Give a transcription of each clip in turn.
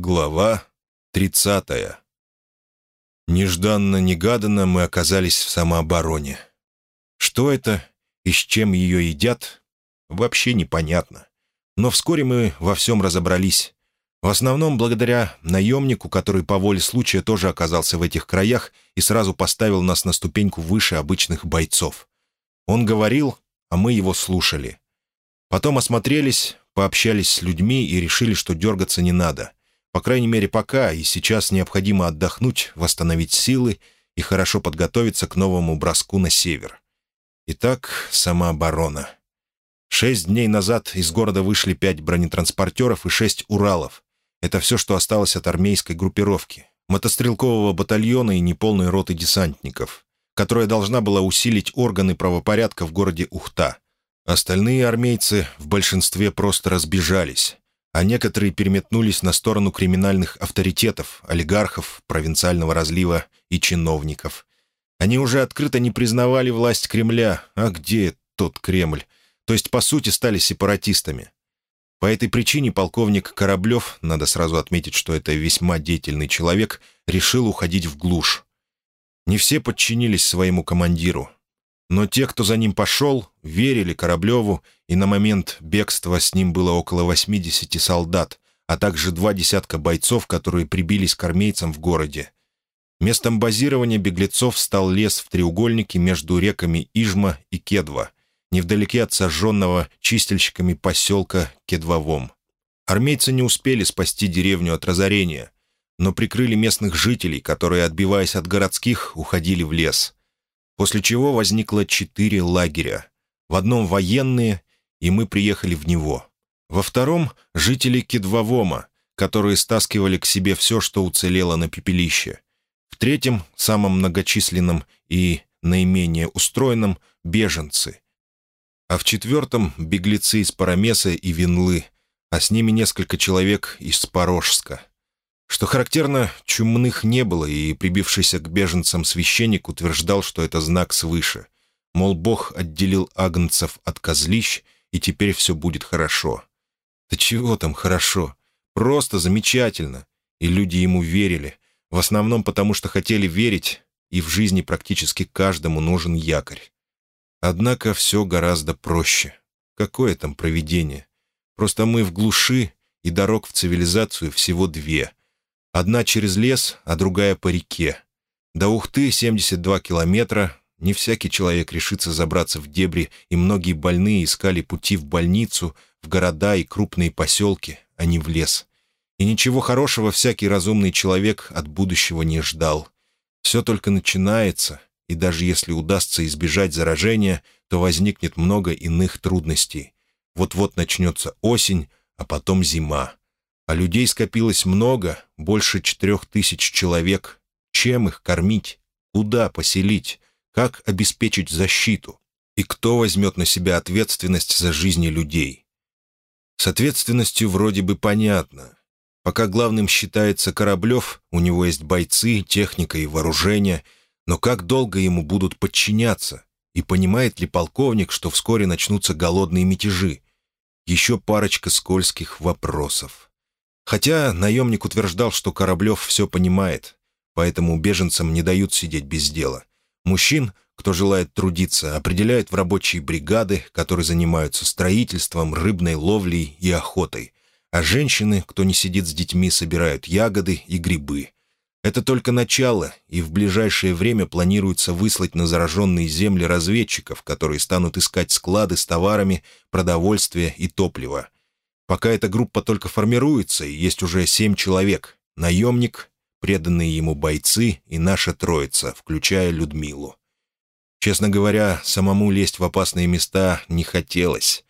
Глава 30 Нежданно-негаданно мы оказались в самообороне. Что это и с чем ее едят, вообще непонятно. Но вскоре мы во всем разобрались. В основном благодаря наемнику, который по воле случая тоже оказался в этих краях и сразу поставил нас на ступеньку выше обычных бойцов. Он говорил, а мы его слушали. Потом осмотрелись, пообщались с людьми и решили, что дергаться не надо. По крайней мере, пока, и сейчас необходимо отдохнуть, восстановить силы и хорошо подготовиться к новому броску на север. Итак, самооборона. Шесть дней назад из города вышли пять бронетранспортеров и шесть «Уралов», это все, что осталось от армейской группировки, мотострелкового батальона и неполной роты десантников, которая должна была усилить органы правопорядка в городе Ухта. Остальные армейцы в большинстве просто разбежались, а некоторые переметнулись на сторону криминальных авторитетов, олигархов, провинциального разлива и чиновников. Они уже открыто не признавали власть Кремля, а где тот Кремль? То есть, по сути, стали сепаратистами. По этой причине полковник Кораблев, надо сразу отметить, что это весьма деятельный человек, решил уходить в глушь. Не все подчинились своему командиру. Но те, кто за ним пошел, верили Кораблеву, и на момент бегства с ним было около 80 солдат, а также два десятка бойцов, которые прибились к армейцам в городе. Местом базирования беглецов стал лес в треугольнике между реками Ижма и Кедва — невдалеке от сожженного чистильщиками поселка Кедвовом. Армейцы не успели спасти деревню от разорения, но прикрыли местных жителей, которые, отбиваясь от городских, уходили в лес. После чего возникло четыре лагеря. В одном военные, и мы приехали в него. Во втором — жители Кедвовома, которые стаскивали к себе все, что уцелело на пепелище. В третьем, самом многочисленном и наименее устроенном — беженцы, а в четвертом — беглецы из Парамеса и Винлы, а с ними несколько человек из Порожска. Что характерно, чумных не было, и прибившийся к беженцам священник утверждал, что это знак свыше. Мол, Бог отделил агнцев от козлищ, и теперь все будет хорошо. Да чего там хорошо? Просто замечательно. И люди ему верили. В основном потому, что хотели верить, и в жизни практически каждому нужен якорь. Однако все гораздо проще. Какое там проведение? Просто мы в глуши, и дорог в цивилизацию всего две. Одна через лес, а другая по реке. До Ухты 72 километра. Не всякий человек решится забраться в дебри, и многие больные искали пути в больницу, в города и крупные поселки, а не в лес. И ничего хорошего всякий разумный человек от будущего не ждал. Все только начинается, и даже если удастся избежать заражения, то возникнет много иных трудностей. Вот-вот начнется осень, а потом зима. А людей скопилось много, больше четырех тысяч человек. Чем их кормить? Куда поселить? Как обеспечить защиту? И кто возьмет на себя ответственность за жизни людей? С ответственностью вроде бы понятно. Пока главным считается Кораблев, у него есть бойцы, техника и вооружение — но как долго ему будут подчиняться? И понимает ли полковник, что вскоре начнутся голодные мятежи? Еще парочка скользких вопросов. Хотя наемник утверждал, что Кораблев все понимает, поэтому беженцам не дают сидеть без дела. Мужчин, кто желает трудиться, определяют в рабочие бригады, которые занимаются строительством, рыбной ловлей и охотой. А женщины, кто не сидит с детьми, собирают ягоды и грибы. Это только начало, и в ближайшее время планируется выслать на зараженные земли разведчиков, которые станут искать склады с товарами, продовольствие и топливо. Пока эта группа только формируется, и есть уже семь человек. Наемник, преданные ему бойцы и наша троица, включая Людмилу. Честно говоря, самому лезть в опасные места не хотелось.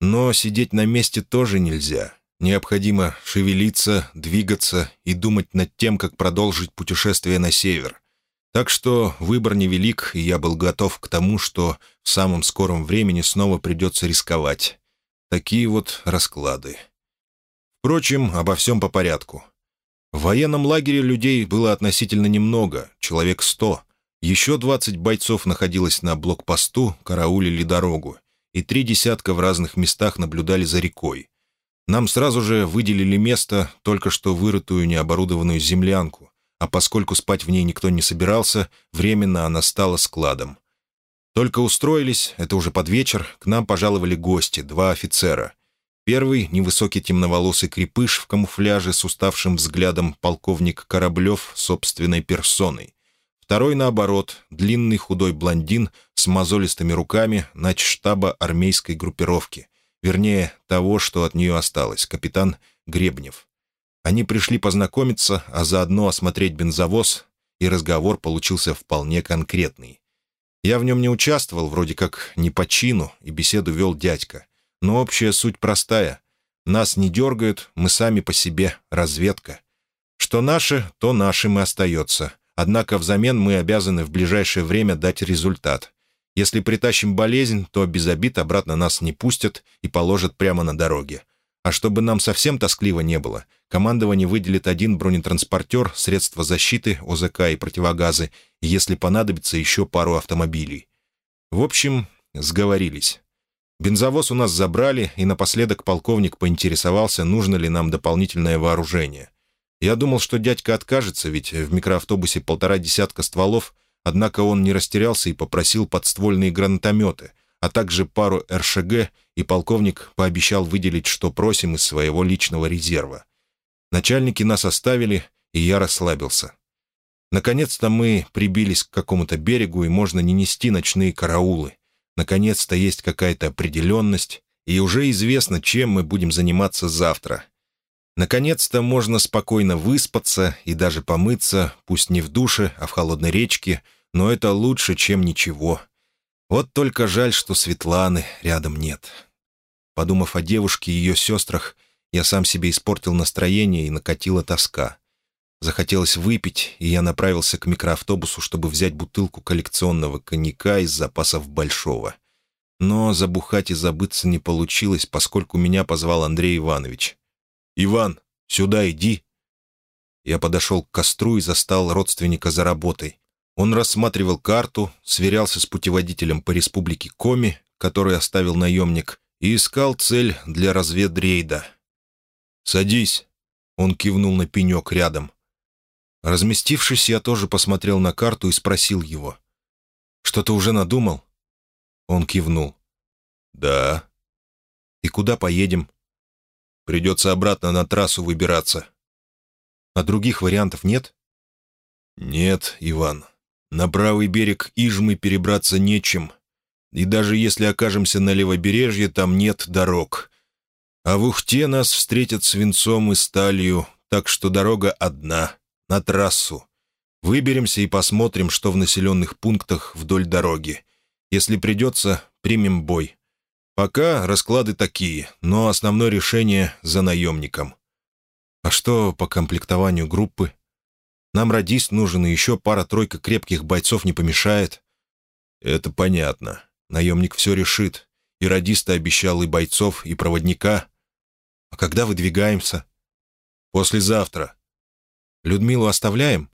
Но сидеть на месте тоже нельзя. Необходимо шевелиться, двигаться и думать над тем, как продолжить путешествие на север. Так что выбор невелик, и я был готов к тому, что в самом скором времени снова придется рисковать. Такие вот расклады. Впрочем, обо всем по порядку. В военном лагере людей было относительно немного, человек сто. Еще двадцать бойцов находилось на блокпосту, караулили дорогу, и три десятка в разных местах наблюдали за рекой. Нам сразу же выделили место, только что вырытую необорудованную землянку, а поскольку спать в ней никто не собирался, временно она стала складом. Только устроились, это уже под вечер, к нам пожаловали гости, два офицера. Первый — невысокий темноволосый крепыш в камуфляже с уставшим взглядом полковник Кораблев собственной персоной. Второй, наоборот, длинный худой блондин с мозолистыми руками штаба армейской группировки, вернее, того, что от нее осталось, капитан Гребнев. Они пришли познакомиться, а заодно осмотреть бензовоз, и разговор получился вполне конкретный. Я в нем не участвовал, вроде как не по чину, и беседу вел дядька. Но общая суть простая. Нас не дергают, мы сами по себе, разведка. Что наше, то нашим и остается. Однако взамен мы обязаны в ближайшее время дать результат. Если притащим болезнь, то без обид обратно нас не пустят и положат прямо на дороге. А чтобы нам совсем тоскливо не было, командование выделит один бронетранспортер, средства защиты, ОЗК и противогазы, если понадобится, еще пару автомобилей. В общем, сговорились. Бензовоз у нас забрали, и напоследок полковник поинтересовался, нужно ли нам дополнительное вооружение. Я думал, что дядька откажется, ведь в микроавтобусе полтора десятка стволов, однако он не растерялся и попросил подствольные гранатометы — а также пару РШГ, и полковник пообещал выделить, что просим из своего личного резерва. Начальники нас оставили, и я расслабился. Наконец-то мы прибились к какому-то берегу, и можно не нести ночные караулы. Наконец-то есть какая-то определенность, и уже известно, чем мы будем заниматься завтра. Наконец-то можно спокойно выспаться и даже помыться, пусть не в душе, а в холодной речке, но это лучше, чем ничего. Вот только жаль, что Светланы рядом нет. Подумав о девушке и ее сестрах, я сам себе испортил настроение и накатила тоска. Захотелось выпить, и я направился к микроавтобусу, чтобы взять бутылку коллекционного коньяка из запасов Большого. Но забухать и забыться не получилось, поскольку меня позвал Андрей Иванович. «Иван, сюда иди!» Я подошел к костру и застал родственника за работой. Он рассматривал карту, сверялся с путеводителем по республике Коми, который оставил наемник, и искал цель для разведрейда. «Садись», — он кивнул на пенек рядом. Разместившись, я тоже посмотрел на карту и спросил его. «Что-то уже надумал?» Он кивнул. «Да». «И куда поедем?» «Придется обратно на трассу выбираться». «А других вариантов нет?» «Нет, Иван. На правый берег Ижмы перебраться нечем, и даже если окажемся на левобережье, там нет дорог. А в Ухте нас встретят свинцом и сталью, так что дорога одна, на трассу. Выберемся и посмотрим, что в населенных пунктах вдоль дороги. Если придется, примем бой. Пока расклады такие, но основное решение за наемником. А что по комплектованию группы? Нам радист нужен, и еще пара-тройка крепких бойцов не помешает». «Это понятно. Наемник все решит. И радиста обещал и бойцов, и проводника. А когда выдвигаемся?» «Послезавтра». «Людмилу оставляем?»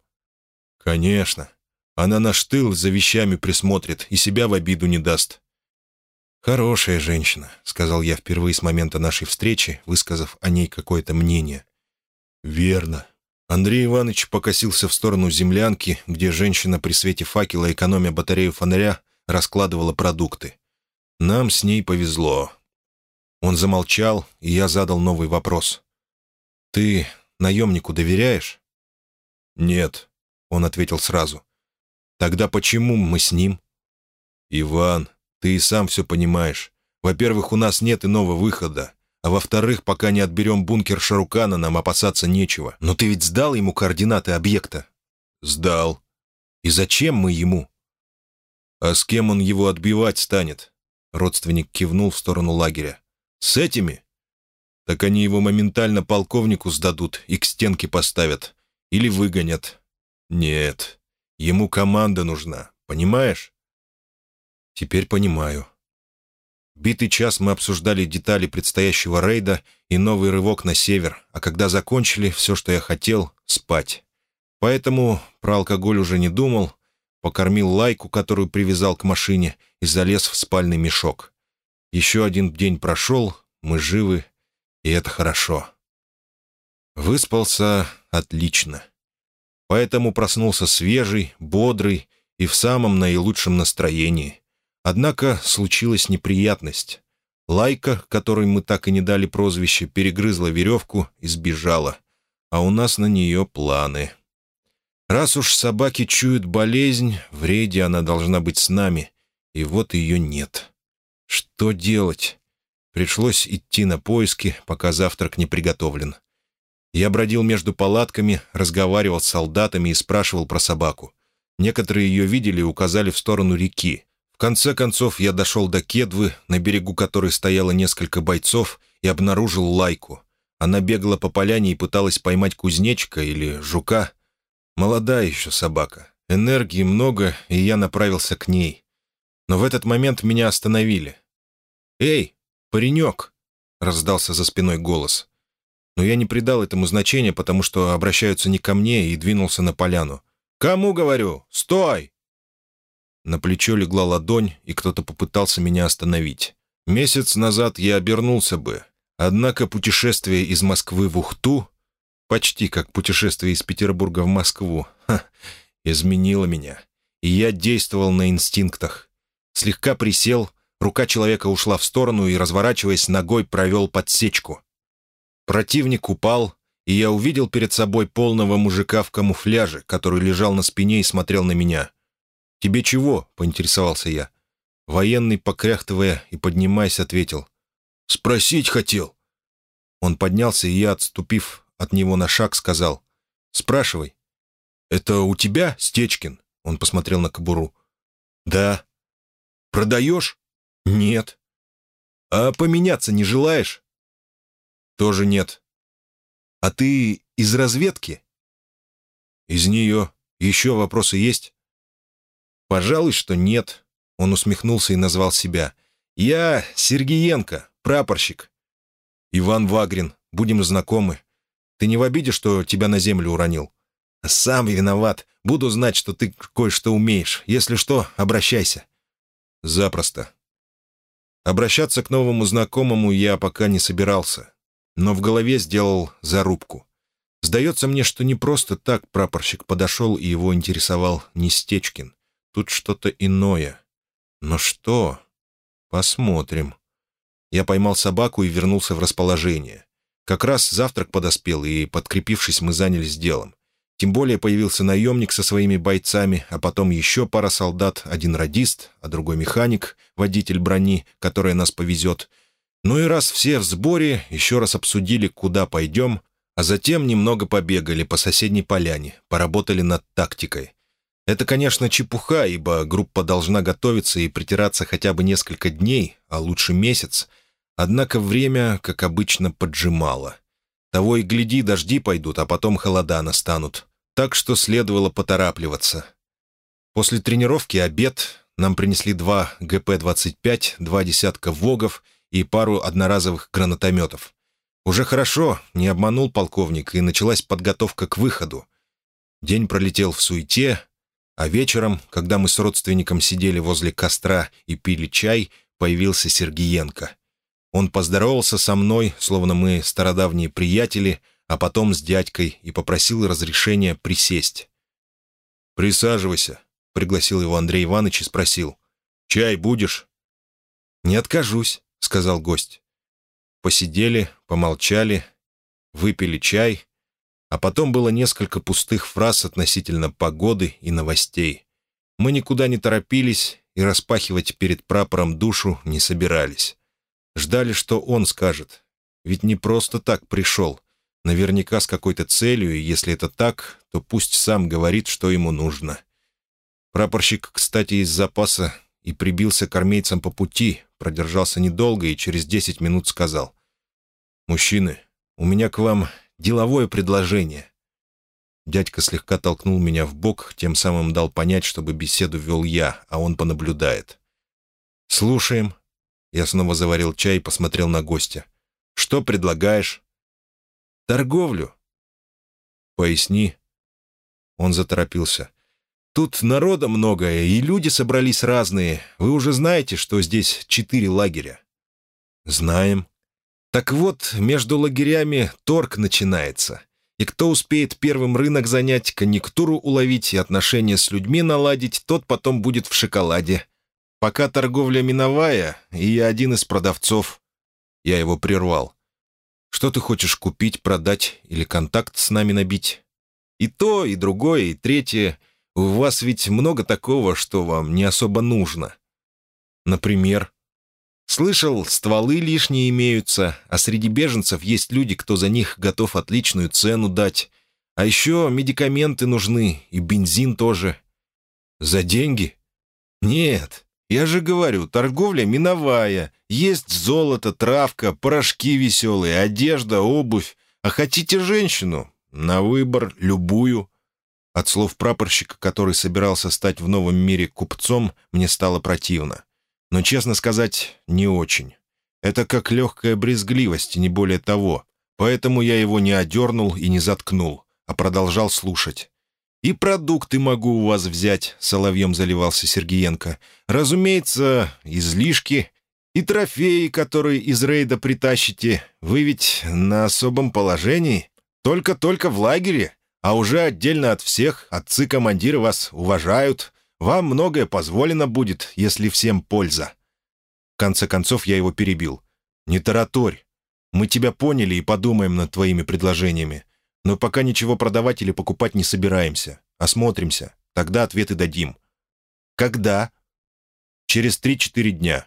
«Конечно. Она наш тыл за вещами присмотрит и себя в обиду не даст». «Хорошая женщина», — сказал я впервые с момента нашей встречи, высказав о ней какое-то мнение. «Верно. Андрей Иванович покосился в сторону землянки, где женщина при свете факела, экономя батарею фонаря, раскладывала продукты. Нам с ней повезло. Он замолчал, и я задал новый вопрос. «Ты наемнику доверяешь?» «Нет», — он ответил сразу. «Тогда почему мы с ним?» «Иван, ты и сам все понимаешь. Во-первых, у нас нет иного выхода. А во-вторых, пока не отберем бункер Шарукана, нам опасаться нечего. Но ты ведь сдал ему координаты объекта?» «Сдал». «И зачем мы ему?» «А с кем он его отбивать станет?» Родственник кивнул в сторону лагеря. «С этими?» «Так они его моментально полковнику сдадут и к стенке поставят. Или выгонят». «Нет, ему команда нужна, понимаешь?» «Теперь понимаю». Битый час мы обсуждали детали предстоящего рейда и новый рывок на север, а когда закончили, все, что я хотел — спать. Поэтому про алкоголь уже не думал, покормил лайку, которую привязал к машине, и залез в спальный мешок. Еще один день прошел, мы живы и это хорошо. Выспался отлично. Поэтому проснулся свежий, бодрый и в самом наилучшем настроении. Однако случилась неприятность. Лайка, которой мы так и не дали прозвище, перегрызла веревку и сбежала. А у нас на нее планы. Раз уж собаки чуют болезнь, в рейде она должна быть с нами, и вот ее нет. Что делать? Пришлось идти на поиски, пока завтрак не приготовлен. Я бродил между палатками, разговаривал с солдатами и спрашивал про собаку. Некоторые ее видели и указали в сторону реки. Конце концов я дошел до Кедвы, на берегу которой стояло несколько бойцов, и обнаружил лайку. Она бегала по поляне и пыталась поймать кузнечика или жука. Молодая еще собака. Энергии много, и я направился к ней. Но в этот момент меня остановили. «Эй, паренек!» — раздался за спиной голос но я не придал этому значения, потому что обращаются не ко мне, и двинулся на поляну. «Кому, говорю? Стой!» На плечо легла ладонь, и кто-то попытался меня остановить. Месяц назад я обернулся бы, однако путешествие из Москвы в Ухту, почти как путешествие из Петербурга в Москву, ха, изменило меня, и я действовал на инстинктах. Слегка присел, рука человека ушла в сторону и, разворачиваясь ногой, провел подсечку. Противник упал, и я увидел перед собой полного мужика в камуфляже, который лежал на спине и смотрел на меня. «Тебе чего?» — поинтересовался я. Военный, покряхтывая и поднимаясь, ответил. «Спросить хотел». Он поднялся, и я, отступив от него на шаг, сказал. «Спрашивай». «Это у тебя, Стечкин?» Он посмотрел на кобуру. «Да». «Продаешь?» «Нет». «А поменяться не желаешь?» «Тоже нет». «А ты из разведки?» «Из нее. Еще вопросы есть?» «Пожалуй, что нет». Он усмехнулся и назвал себя. «Я Сергеенко, прапорщик». «Иван Вагрин. Будем знакомы. Ты не в обиде, что тебя на землю уронил?» «Сам виноват. Буду знать, что ты кое-что умеешь. Если что, обращайся». «Запросто». Обращаться к новому знакомому я пока не собирался но в голове сделал зарубку. Сдается мне, что не просто так прапорщик подошел и его интересовал Нестечкин. Тут что-то иное. Но что? Посмотрим. Я поймал собаку и вернулся в расположение. Как раз завтрак подоспел, и, подкрепившись, мы занялись делом. Тем более появился наемник со своими бойцами, а потом еще пара солдат, один радист, а другой механик, водитель брони, которая нас повезет — ну и раз все в сборе, еще раз обсудили, куда пойдем, а затем немного побегали по соседней поляне, поработали над тактикой. Это, конечно, чепуха, ибо группа должна готовиться и притираться хотя бы несколько дней, а лучше месяц. Однако время, как обычно, поджимало. Того и гляди, дожди пойдут, а потом холода настанут. Так что следовало поторапливаться. После тренировки обед нам принесли два ГП-25, два десятка ВОГов — и пару одноразовых гранатометов. Уже хорошо, не обманул полковник, и началась подготовка к выходу. День пролетел в суете, а вечером, когда мы с родственником сидели возле костра и пили чай, появился Сергиенко. Он поздоровался со мной, словно мы стародавние приятели, а потом с дядькой, и попросил разрешения присесть. «Присаживайся», — пригласил его Андрей Иванович и спросил. «Чай будешь?» «Не откажусь», — сказал гость. Посидели, помолчали, выпили чай, а потом было несколько пустых фраз относительно погоды и новостей. Мы никуда не торопились и распахивать перед прапором душу не собирались. Ждали, что он скажет. Ведь не просто так пришел. Наверняка с какой-то целью, и если это так, то пусть сам говорит, что ему нужно. Прапорщик, кстати, из запаса и прибился к армейцам по пути, продержался недолго и через десять минут сказал. «Мужчины, у меня к вам деловое предложение». Дядька слегка толкнул меня в бок, тем самым дал понять, чтобы беседу вел я, а он понаблюдает. «Слушаем». Я снова заварил чай и посмотрел на гостя. «Что предлагаешь?» «Торговлю». «Поясни». Он заторопился. Тут народа много, и люди собрались разные. Вы уже знаете, что здесь четыре лагеря?» «Знаем». Так вот, между лагерями торг начинается. И кто успеет первым рынок занять, конъюнктуру уловить и отношения с людьми наладить, тот потом будет в шоколаде. Пока торговля миновая, и я один из продавцов. Я его прервал. Что ты хочешь купить, продать или контакт с нами набить? И то, и другое, и третье. У вас ведь много такого, что вам не особо нужно. Например, слышал, стволы лишние имеются, а среди беженцев есть люди, кто за них готов отличную цену дать. А еще медикаменты нужны, и бензин тоже. За деньги? Нет, я же говорю, торговля миновая. Есть золото, травка, порошки веселые, одежда, обувь. А хотите женщину? На выбор любую. От слов прапорщика, который собирался стать в новом мире купцом, мне стало противно. Но, честно сказать, не очень. Это как легкая брезгливость, не более того. Поэтому я его не одернул и не заткнул, а продолжал слушать. «И продукты могу у вас взять», — соловьем заливался Сергиенко. «Разумеется, излишки и трофеи, которые из рейда притащите. Вы ведь на особом положении. Только-только в лагере, а уже отдельно от всех отцы-командиры вас уважают. Вам многое позволено будет, если всем польза». В конце концов я его перебил. «Не тараторь. Мы тебя поняли и подумаем над твоими предложениями. Но пока ничего продавать или покупать не собираемся. Осмотримся. Тогда ответы дадим. Когда? Через три-четыре дня.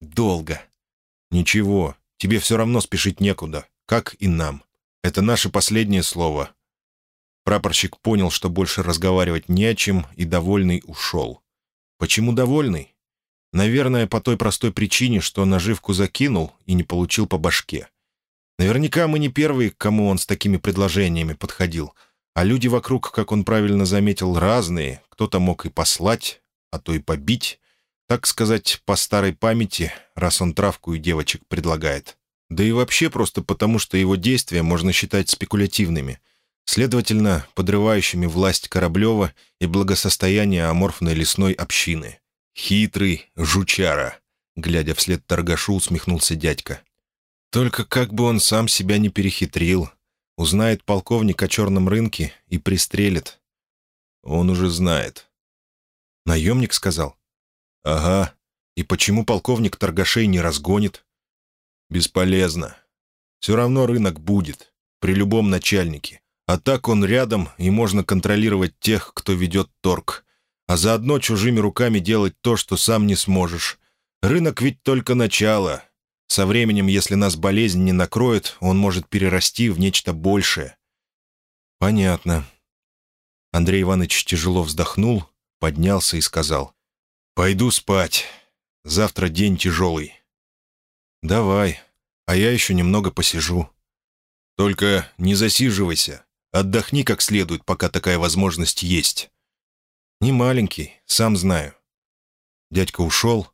Долго. Ничего, тебе все равно спешить некуда, как и нам. Это наше последнее слово. Прапорщик понял, что больше разговаривать не о чем, и довольный ушел. Почему довольный? Наверное, по той простой причине, что наживку закинул и не получил по башке. Наверняка мы не первые, к кому он с такими предложениями подходил. А люди вокруг, как он правильно заметил, разные. Кто-то мог и послать, а то и побить. Так сказать, по старой памяти, раз он травку и девочек предлагает. Да и вообще просто потому, что его действия можно считать спекулятивными. Следовательно, подрывающими власть Кораблева и благосостояние аморфной лесной общины. «Хитрый жучара», — глядя вслед торгашу, усмехнулся дядька. Только как бы он сам себя не перехитрил. Узнает полковник о черном рынке и пристрелит. Он уже знает. Наемник сказал? Ага. И почему полковник торгашей не разгонит? Бесполезно. Все равно рынок будет. При любом начальнике. А так он рядом, и можно контролировать тех, кто ведет торг. А заодно чужими руками делать то, что сам не сможешь. Рынок ведь только начало. Со временем, если нас болезнь не накроет, он может перерасти в нечто большее». «Понятно». Андрей Иванович тяжело вздохнул, поднялся и сказал. «Пойду спать. Завтра день тяжелый». «Давай, а я еще немного посижу». «Только не засиживайся. Отдохни как следует, пока такая возможность есть». «Не маленький, сам знаю». Дядька ушел,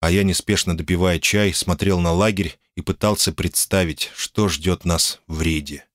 а я, неспешно допивая чай, смотрел на лагерь и пытался представить, что ждет нас в рейде.